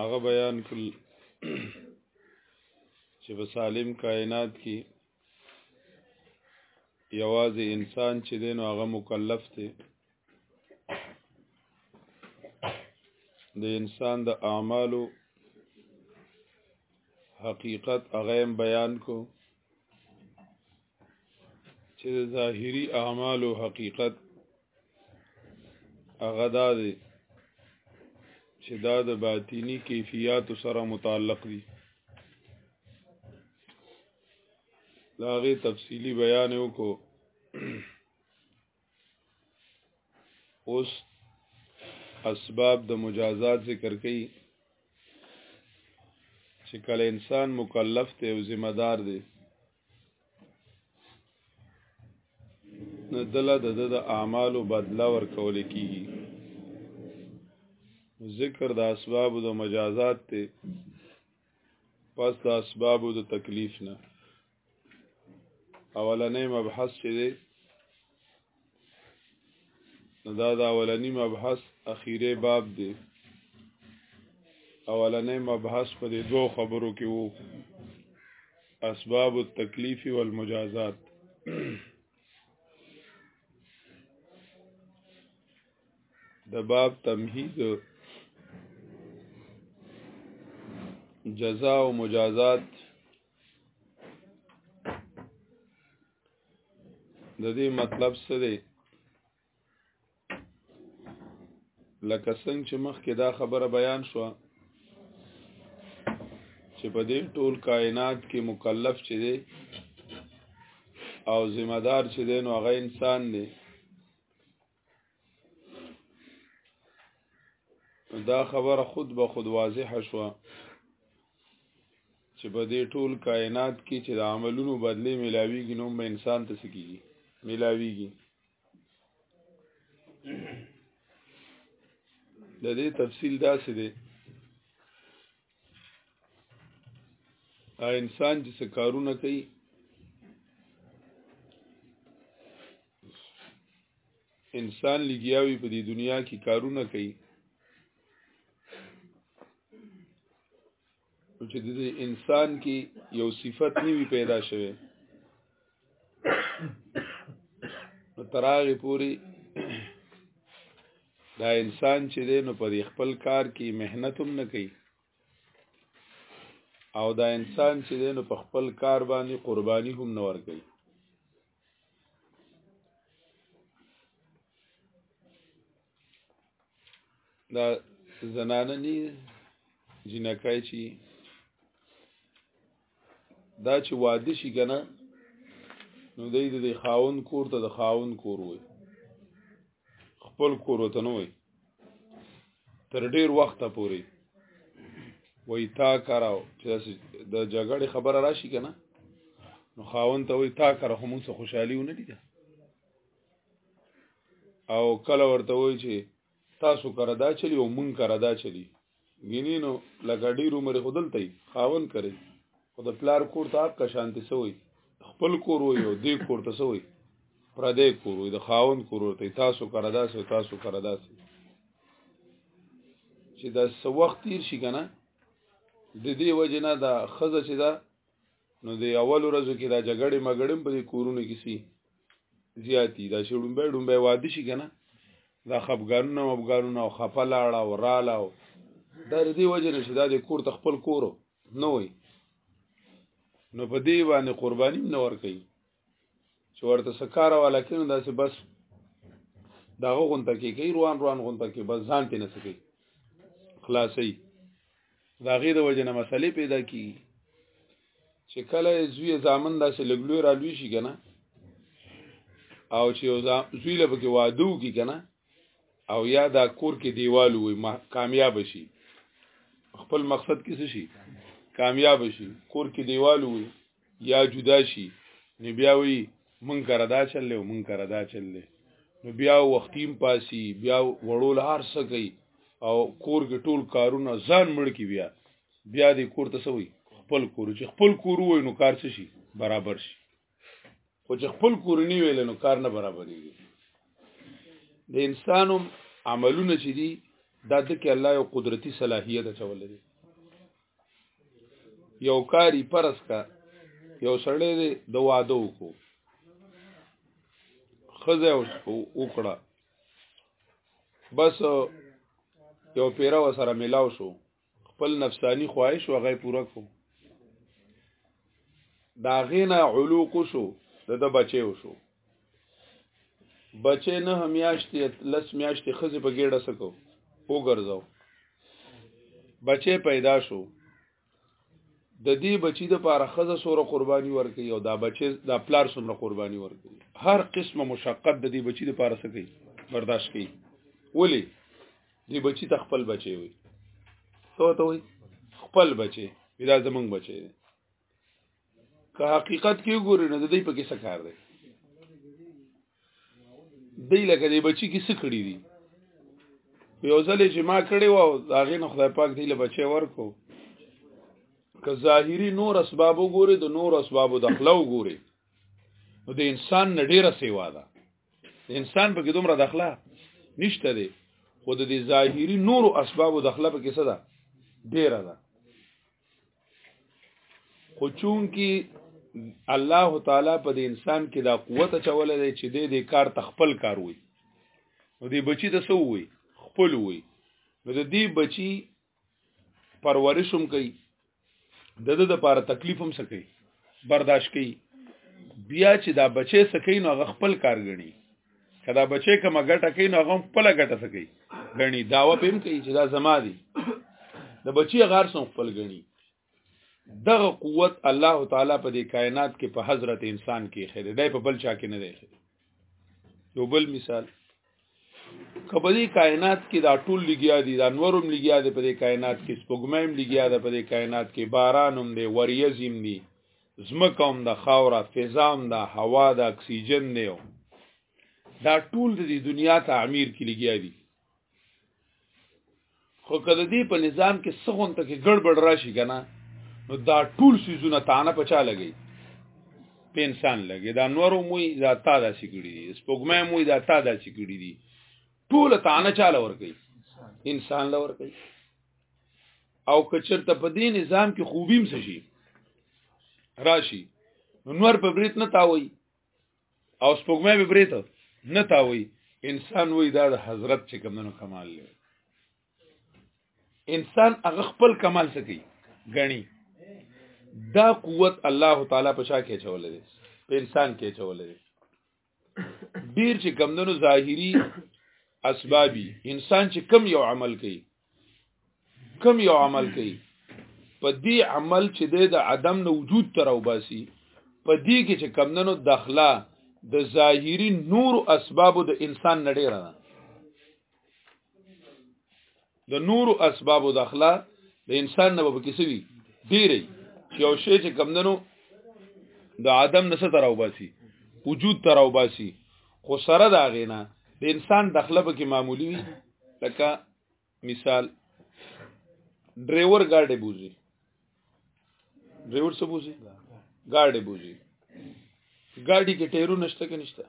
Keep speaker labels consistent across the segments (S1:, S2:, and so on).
S1: هغه بیان کړ چې په سالم کائنات کې یوازې انسان چې دی نو هغه مکلف دی د انسان د اعمالو حقیقت هغه بیان کو چې د ظاهري اعمالو حقیقت هغه دا دی چې دا د باطینی کیفیات سره متعلق دي دا غي تفصیلی بیان وکړو اوس اسباب د مجازات ذکر کړي چې کله انسان مکلف ته او ذمہ دار دی نه دله د د اعمالو بدله ورکول کیږي ذکر د اسباب د مجازات ته پس د اسباب د تکلیف نه اولنې مبحث چې دا دا اولنی مبحث اخیره باب دی اولنې مبحث په دې دوه خبرو کې وو اسباب التکلیف والمجازات د باب تمهید جزاء او مجازات د دې مطلب څه دی لکه څنګه چې مخکې دا خبره بیان شو چې په دې ټول کائنات کې مکلف چې دی او ذمہ دار چې دی نو هغه انسان دی دا خبره خود به خود واضح شو چې په دې ټول کائنات کې چې د عملونو بدلې ملاويږي نو به انسان ته سکیږي ملاويږي د دې تفصیل داسې دی دا انسان چې څه کارونه کوي انسان لګیاوي په دې دنیا کې کارونه کوي چې د انسان کې یو صفت نیوي پیدا شوه نو تراغه پوری دا انسان چې دی نو په خپل کار کې مهنت هم نه کوي او دا انسان چې دی نو په خپل کار باندې قرباني هم نه ور کوي دا زنانه ني جنکای چی دا چې واده شي کنه نو دای د خاون کور ته د خاون کور وي خپل کور ته نه وي تر ډیر وخت پورې وای تا کاراو چې د جګړې خبره راشي کنه نو خاون ته وای تا کار هم څه خوشحالي ونه دي او کله ورته وای چې تاسو کار دا چلی او مون کار دا چلی ګینې نو لکه ډیر عمر خودل ته خاون کړي خو د پلار کور ته حق شانتي سوی خپل کور وي او دې کور ته سوی پردې کور وي د خاون کور ته تاسو کړه دا سو تاسو کړه دا سو چې دا سو وخت تیر شي کنه د دې وجه نه دا خزه چې دا نو د اول ورځو کې دا جګړې مګړې په دې کورونو کې سي زیاتی دا چې ډومبه ډومبه واده شي کنه دا خپګانونه مبګانونه او خپه لاړه او رااله او دا د دې وجه نشي دا د کور ته خپل کور نه وي نو په دې باندې قرباني نه ور کوي چې ورته سکاره والا کینو داسې بس داغه غونته کې کوي روان روان غونته کې بس ځان پې نه سکی خلاصي دا غیر وجه نه مسلې پیدا کی چې کله زوی زامن داسې لګلوی را لوي شي کنه او چې زوی له پکې وادو کی کنه او یا دا کور کې دیوال وي کامیاب شي خپل مقصد کې شي کامیاب شي کور کې دیوال وي یا جدا شي نو بیا وي مونږ کرا دا چل له مونږ کرا دا چل له نو بیا وختیم پاسي بیا وړول هر څه کوي او کور کې ټول کارونه ځان مړ کی بیا بیا دې کور ته سوي خپل کور چې خپل کور وای نو کار څه شي برابر شي خو چې خپل کور نه ویل نو کار نه برابرېږي د انسانو عملونه چې دي دا د کې الله یو قدرتی صلاحیت چول لري یو کاری پرس کا یو سړی دی د واده وکړو خزه وکړه بس یو پیرا وسره ملاو شو خپل نفسانی خواهش او غي پوره کو دا غینا علوق شو د د بچیو شو بچی نه همیاشتې لس میاشتې خزه په ګډه سکو وګرځاو بچی پیدا شو د دې بچی د پاره خزه سوره قرباني ورکړي او دا بچی دا پلار سوره قرباني ورکړي هر قسمه مشقت د دې بچی د پاره سکي برداشت کړي ولی دې بچی ته خپل بچي وي ته ته وي خپل بچي دا زمونږ بچي دی که حقیقت کې وګورې نو د دې په کې څه کار دی دی لکه دې بچی کې څه کړی دی یو ځل چې ما کړی و دا غي نو خدای پاک دې له بچي ورکو که ظاهری نور اسباب وګوري د نور اسباب د خلو وګوري نو د انسان نډیره سیوا ده انسان په کې دومره داخله نشته دی خو د دې ظاهري نورو اسبابو داخله په کې څه ده ډیره ده خو چون کې الله تعالی په دې انسان کې دا قوت چولې دی چې دې دې کار تخپل کار وي نو دې بچی د سو وي خپل وي نو د دې بچی پرورشم کوي د د لپاره تکلیف هم سکی برداشت کوي بیا چې دا بچي سکی نو خپل کار غني کدا بچي کومه ګټه کوي نو هم خپل ګټه سکی غني داوا پم کوي چې دا زما دي د بچي غار سم خپل غني دغه قوت الله تعالی په دې کائنات کې په حضرت انسان کې خېره دی په بل چا کې نه دی یو بل مثال کبدي کائنات کې دا ټول لګیا دي دا نورم لګیا دي په دې کائنات کې سپوږمیم لګیا ده په دې کائنات کې باران هم دی وریځیم دي زمکه هم ده خاوره فضا هم ده هوا ده اکسیجن دی دا ټول د دنیا تعمیر کې لګیا دي خو کله دې په نظام کې سغون ته کې ګړبړ راشي کنه نو دا ټول سيزونه تانه پچا لګي په انسان لګي دا نورو موي دا تا دا سګړي دي سپوږمې موي دا تا دا سګړي دي ټول تانه چاله ور کوي انسان لور کوي او کچرته په دې نظام کې خوبیم شي راشي نور په بریت نه تاوي او سپوږمۍ به بریته نه تاوي انسان وای دا د حضرت چې کمنو کمال لري انسان هغه خپل کمال سکی غني دا قوت الله تعالی په شا کې چولې دي په انسان کې چولې دي ډیر چې کمندونو ظاهری اسبابي انسان چې کم یو عمل کوي کم یو عمل کوي په دې عمل چې د عدم نه وجود تر او باسي په دې کې چې کمندنو داخله د ظاهری نور اسباب د انسان نړۍ را د نور اسباب داخله د انسان نه به کیسه وي ډیره چې او شی چې کمندنو د عدم نشه تر او باسي وجود تر او باسي خو سره دا غینا د انسان داخله به کې معمولی وي لکه مثال ډرایور ګاډي بوزي ډرایور څه بوزي ګاډي بوزي ګاډي کې ټایرو نشته کې نشته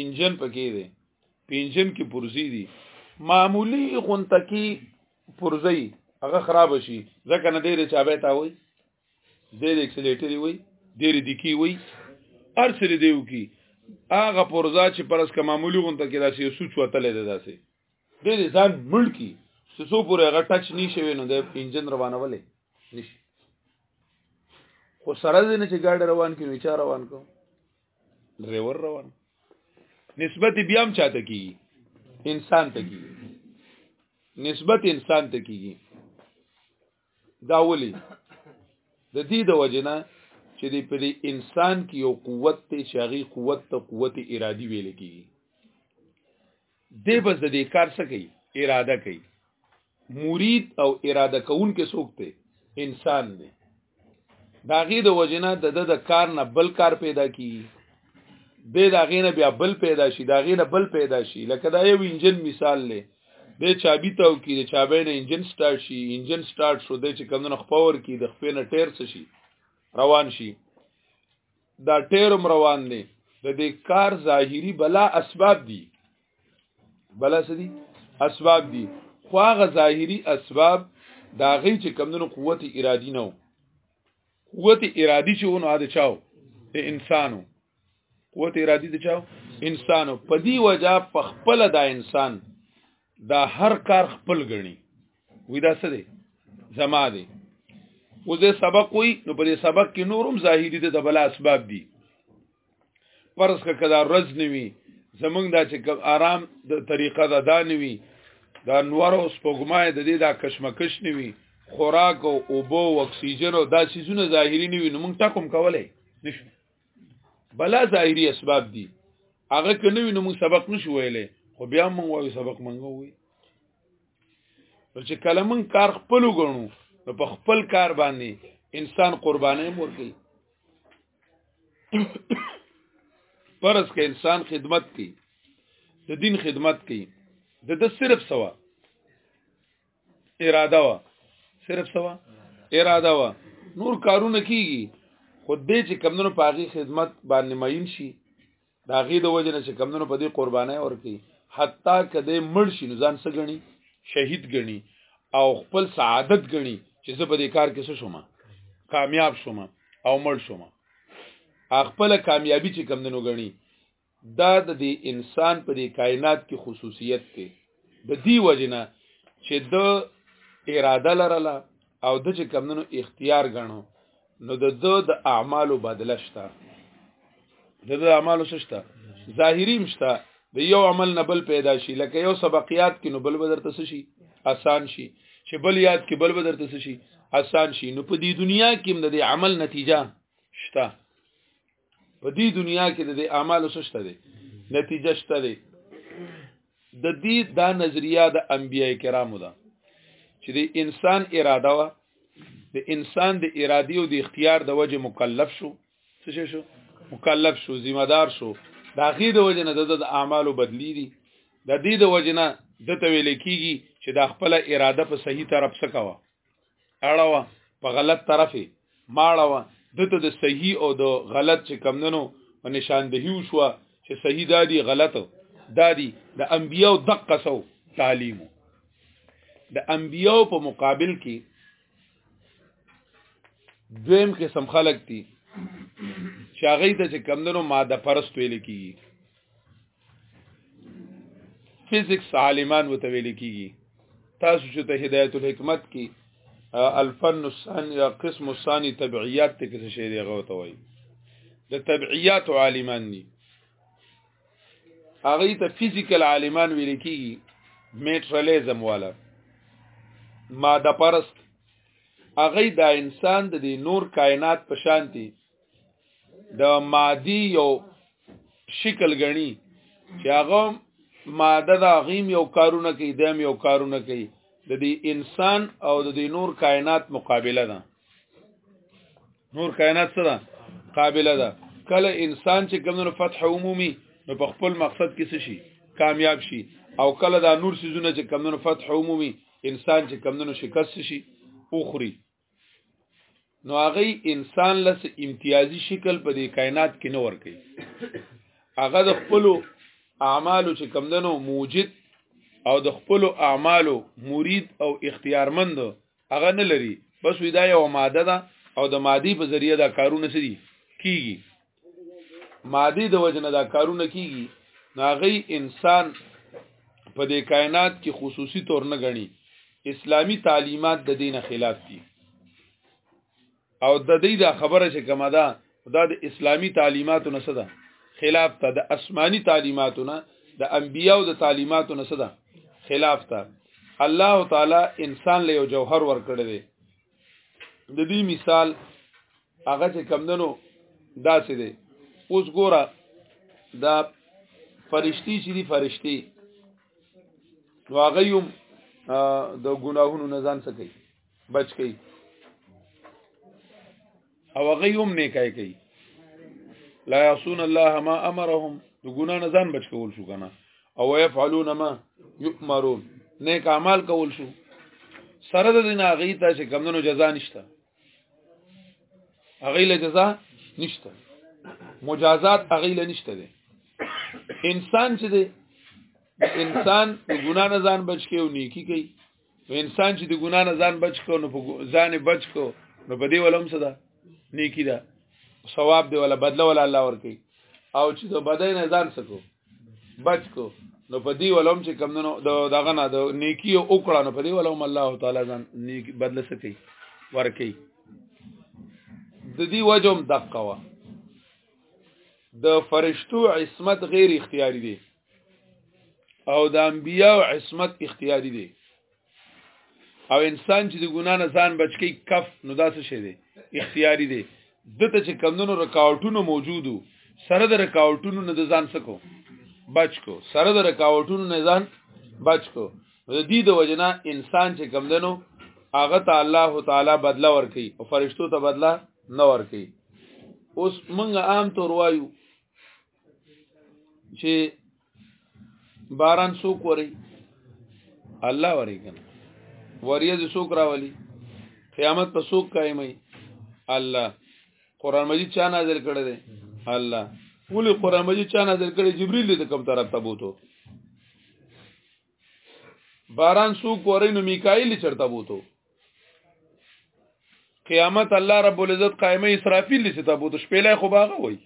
S1: انجن پکې دی په انجن کې پرزي دي معمولی غونتکی پرزي هغه خراب شي ځکه نه ډېر چابه تا وي زید اکسلیټری وای ډیر دی کی وای هر سری دیو کی هغه پرزا چې پرس کا معمولی غونته کې داسې یو سوچ وتلې ده داسې ډیر ځان ملکی سسو پورې هغه ټچ نه شوی نو د انجن روانولې نشي خو سره دې نه چې ګاډي روان کې وچا روان کو ډرایور روان نسبت بیا هم چاته کی انسان ته کی نسبت انسان ته کیږي دا ولي د دې د وجنه چې د په انسان کې یو قوت ته چې هغه قوت ته قوت ارادي ویل کیږي د بس د دې کار څه کوي اراده کوي مرید او اراده کون کې څوک ته انسان دی دا غي د وجنه د د کار نه بل کار پیدا کی به دا غي نه بیا بل پیدا شي دا غي نه بل پیدا شي لکه دا یو انجن مثال لې د چابي تاو کې د چابې نه انجن سٹارټ شي انجن سٹارټ شو د چې کمونه خپور کې د خپې نه ټیر څه شي روان شي دا ټیر هم روان دی د دې کار ظاهری بلا اسباب دي بلا څه دي اسباب دي خو هغه ظاهری اسباب دا غي چې کمونه قوت ارادي نه قوت ارادي چې ونه عادت چاو د انسانو قوت ارادي د چاو انسانو په دی وجہ په خپل دا انسان دا هر کار خپل غني وې دا څه دی زما دی او زه سبق وي نو په دې سبق کې نورم ظاهري د بل اسباب دي پرس کا کدا رز نیوي زمونږ دا چې آرام د طریقه دا دا نیوي دا نور او سپوږمای د دې دا کشمکش نیوي خوراک او اوبو او اکسیجن او دا سيزونه ظاهري نیوي نو مونږ ټکم کولای نشو بلا ظاهري اسباب دي هغه کنه وینم موږ سبق نشو ویلې خو بیا موږ وایو سبق موږ وی چې کله موږ کار خپل وګڼو نو په خپل کار باندې انسان قربانې مور کوي پرس کې انسان خدمت کوي د دین خدمت کوي د د صرف سوا اراده وا صرف سوا اراده وا نور کارونه کیږي خود دې چې کمندونو پاغي خدمت باندې ماین شي دا غي د وجنه چې کمندونو په دې قربانای ورکي حتی کده مړ شي نزان سګني شهید غني او خپل سعادت غني چې زه په دې کار کې څه شوم کامیاب شوم او مړ شوم خپل کامیابی چې کمندونو غني دا د دې انسان په دې کائنات کې خصوصیت دی د دې وجنه چې د اراده لرله او د چې کمونو اختیار غنو نو د د د اعمالو بدله شته د د اعمالو شته ظاهری مشته د یو عمل نه بل پیدا شي لکه یو سبقیات کې نو بل بدر تس شي آسان شي چې بل یاد کې بل بدر تس شي آسان شي نو په دې دنیا کې د عمل نتیجه شته په دې دنیا کې د اعمالو سشته دي نتیجه شته دي د دې دا نظریه د انبیای کرامو ده چې د انسان اراده وا د انسان د ارادي او د اختیار د وجه مکلف شو څه شو مکلف شو ذمہ دار شو دا غي د وجه نه د اعمالو بدلی دي د دې د وجه نه د تویل کیږي چې دا خپل اراده په صحیح طرف سکوا اړوه په غلط طرفه ماړوه دته د صحیح او د غلط چې کمندنو په نشاندهي وشو چې صحیح دادی غلط دادی د انبیو دقه سو تعلیم د انبیو په مقابل کې دویم قسم خلق دي چې هغه د کمندونو ماده پرست ویل کیږي فزکس عالمان وتویل کیږي تاسو چې ته هدایت الحکمت کې الفن الثاني یا قسم الثاني تبعیات ته کې شی دی غوته وای د تبعیات عالمان دي هغه ته فزیکل عالمان ویل کیږي میټرلیزم والا ماده پرست هغه دا انسان د نور کائنات په شانتي د مادي یو شکل غني چې هغه ماده د غیم یو کارونه کوي دیم یو کارونه کوي د دې انسان او د دې نور کائنات مقابله ده نور کائنات څه ده قابله ده کله انسان چې کومو فتح عمومي نو په خپل مقصد کې څه شي کامیاب شي او کله دا نور سيزونه چې کمونو فتح عمومي انسان چې کمونو شکست شي اوخري نو هغه انسان لس امتیازي شکل په دې کائنات کې نه ور کوي هغه د خپل اعمالو چې کمدنو موجد او د خپل اعمالو مرید او اختیارمند هغه نه لري بس ودا یو ماده ده او د مادي په ذریعه دا کارونه سړي کیږي مادي د وجنه دا کارونه کیږي ناغي انسان په دې کائنات کې خصوصي تور نه غني اسلامی تعلیمات د دینه خلاف دي او د دې دا خبره چې کومه ده دا د اسلامی تعلیماتو نه صدا خلاف ته د آسمانی تعلیماتو نه د انبیاو د تعلیماتو نه صدا خلاف ته الله تعالی انسان له یو جوهر ورکړی دی د دې مثال هغه چې کمندنو داسې دی اوس ګوره دا فرشتي چې دي فرشتي نو هغه هم د ګناهونو نه ځان سکی بچ کی او هغه هم نه کوي کوي لا يعصون الله ما امرهم د ګنا نه ځان بچ کول شو کنه او يفعلون ما يؤمرون نیک اعمال کول شو سره د دین هغه ته چې کمونو جزا نشته هغه له جزا نشته مجازات هغه له نشته دي انسان چې دی انسان د ګنا نه ځان بچ کې او نیکی کوي نو انسان چې د ګنا نه ځان بچ کو نو په ځان بچ کو نو په دې ولوم څه ده نیکی ده ثواب دی ولا بدله ولا الله ورکی او چې د بدن نه ځان سکو بچ کو نو په دې ولوم چې کم نو دغه نه د نیکی او وکړه نو په دې ولوم الله تعالی ځان نیکی بدله سکی ورکی د دې وجوم دقه وا د فرشتو عصمت غیر اختیاري دي او د انبیا او عصمت اختیاري دی او انسان چې د ګنا نه ځان بچ کی کف نو داسې شي دی اختیاري دی دته چې کمونو رکاوټونو موجودو سره د رکاوټونو نه د ځان سکو بچ کو سره د رکاوټونو نه ځان بچ کو د دې د وجنه انسان چې کمندنو هغه ته الله تعالی بدلا ور کوي او فرشتو ته بدلا نه ور کوي اوس موږ عام تور وایو چې باران څوک وری الله وری کنه وریځ څوک راولي قیامت په څوک قائمي الله قران مجید چا نازل کړی دی الله ولې قران مجید چا نازل کړی جبرئیل دې کوم طرف ته بوته باران څوک وری نو میکائیل چرته بوته قیامت الله رب العزت قائمه اسرافیل لسی تابوت شپېلې خو باغه وای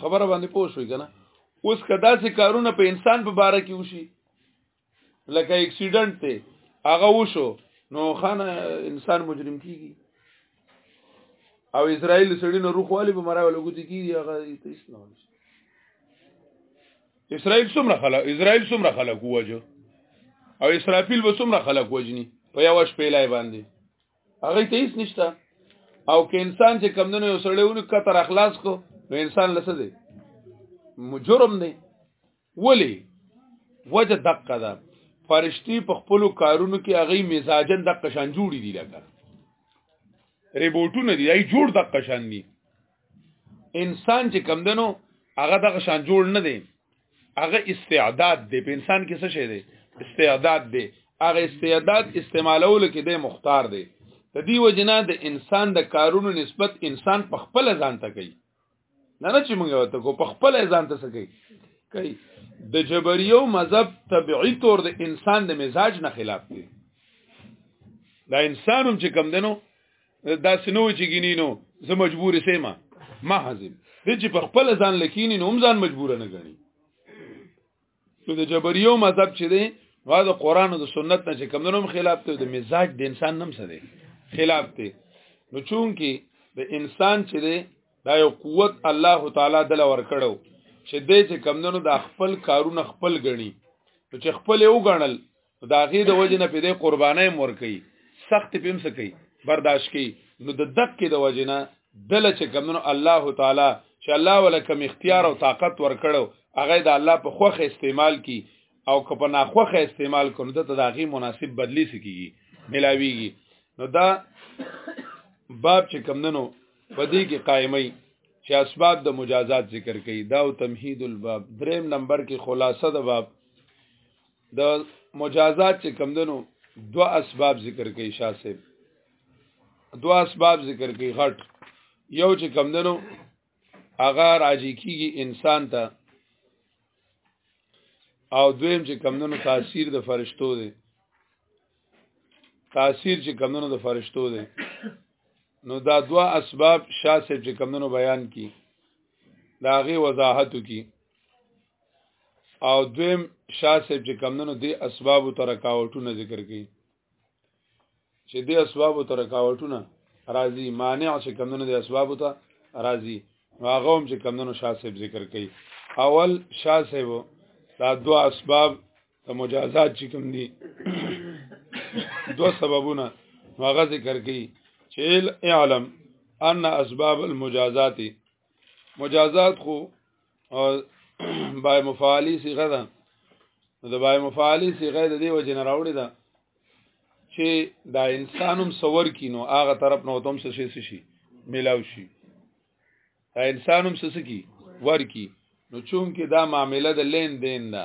S1: خبره باندې پوه شوې کنه اوس کدا سي کارونه په انسان په باره کې وشي لکه اکسیډنټ ته هغه وشو نو خان انسان مجرم کیږي او اسرائیل سړی نه روخ والی په مرای ولا ګوتی کیږي هغه هیڅ نه ونشي اسرائیل څومره خلک اسرائیل څومره خلک وجه او اسرافیل به څومره خلک وجني په یو شپې لای باندې هغه ته هیڅ نشته او که انسان چې کمندونو یو سړی ونه کتر اخلاص کو نو انسان لسه دی مجرم دی ولی وجه دقه ده فرشتي په خپل کارونو کې هغه مزاجن د قشان جوړي دي لکه ریبوټونه دي ای جوړ د قشان دي انسان چې کم دنو هغه د قشان جوړ نه دي هغه استعداد دی په انسان کې څه شي دی استعداد دی هغه استعداد استعمالولو کې دی مختار دی د دې وجنه د انسان د کارونو نسبت انسان په خپل ځان ته کوي نه نه چې موږ ته کو په خپل ځان ته سکی کوي د جبريو مذهب طبيعي طور د انسان د مزاج نه خلاف دی دا انسانم چې کم دنو دا سنو چې ګینینو زه مجبور سیمه ما حزم دې چې په خپل ځان لکینی نو هم ځان مجبور نه غني نو د جبريو مذهب چې دی هغه د قران او د سنت نه چې کمونوم خلاف ته د مزاج د انسان نم څه دی خلاف دی نو چون کې د انسان چې دی دا یو قوت الله تعالی دل ور کړو چې دې چې کمونو د خپل کارونه خپل غني نو چې خپل یو غنل دا غي د وجه نه پیدا قربانای مور کوي سخت پم سکی برداشت کوي نو د دق کې د وجه نه دل چې کمنو الله تعالی چې الله ولکم اختیار او طاقت ورکړو هغه د الله په خوخه استعمال کی او که په ناخوخه استعمال کړو د تداغي مناسب بدلی سکیږي ملاویږي نو دا باب چې کمندنو په دې کې قائمي چې اسباب د مجازات ذکر کړي دا او تمهید الباب دریم نمبر کې خلاصه د باب د مجازات چې کم دنو دو اسباب ذکر کوي شاه صاحب دو اسباب ذکر کوي غټ یو چې کم دنو هغه راځي کیږي انسان ته او دویم چې کم دنو تاثیر د فرشتو دی تاثیر چې کم دنو د فرشتو دی نو دا دوا اسباب شاه صاحب چې کم دنو بیان کی دا غي وضاحت کی او دویم شاه صاحب چې کمندونو دی اسباب او ترکاوټونه ذکر کړي چې دی اسباب او ترکاوټونه راضی مانع چې کمندونو دی اسباب ته راضی هغه هم چې کمندونو شاه صاحب ذکر کړي اول شاه صاحب دا دوا اسباب د مجازات چې کوم دي دو سببونه هغه ذکر کړي چې علم ان اسباب المجازات مجازات خو بای مفعالی صيغه ده د بای مفعالی صيغه د دې وجه نه راوړي ده چې دا انسانم سور کینو هغه طرف نو تم څه شي شي ملاو شي دا انسانم څه کی ور کی نو چون کې دا معاملې د لین دین ده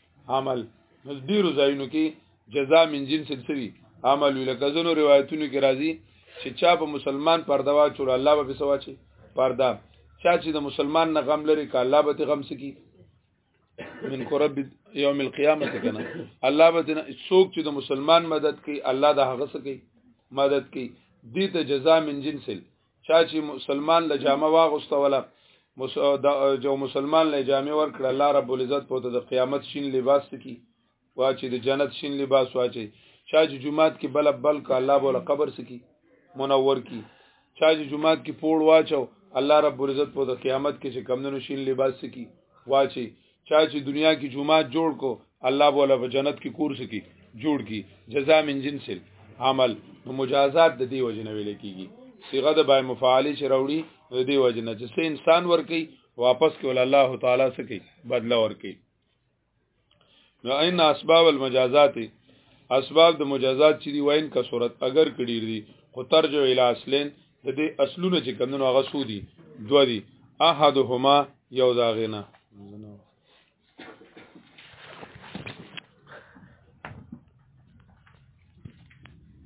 S1: عمل نو ډیرو ځایونو کې جزاء من جنس سوي عمل لکه زنو روایتونو کې راځي چې چا په مسلمان پرده واچول الله به سوا چی پرده چا چې د مسلمان نه غم لري ک الله به غم سکی من قرب یوم القیامه کنه الله به څوک چې د مسلمان مدد کوي الله د هغه سکی مدد کوي دې ته جزاء من جنس چا چې مسلمان له جامه واغستوله جو مسلمان له جامه ورکړه الله رب العزت په د قیامت شین لباس کی واچي د جنت شین لباس واچي چا چې جمعات کې بل بل کا الله بوله قبر سکی منور کی چا چې جمعات کې پوړ واچو الله رب العزت په د قیامت کې چې کمندونو شین لباس سکی واچي چا چې دنیا کې جمعات جوړ کو الله بوله په جنت کې کورس کی جوړ کی جزاء من جنس عمل نو مجازات د دې وجنه ویل کیږي صيغه د بای مفعال چې راوړي د دې وجنه چې سه انسان ورکی واپس کول الله تعالی سکی بدل ورکی نو ان اسباب المجازات اسباب د مجازات چې دی وین کا صورت اگر کډیر دی خو ترجو الی اصلین د دې اصلونه چې کمونو هغه سودي دو دي احدهما یو دا غنه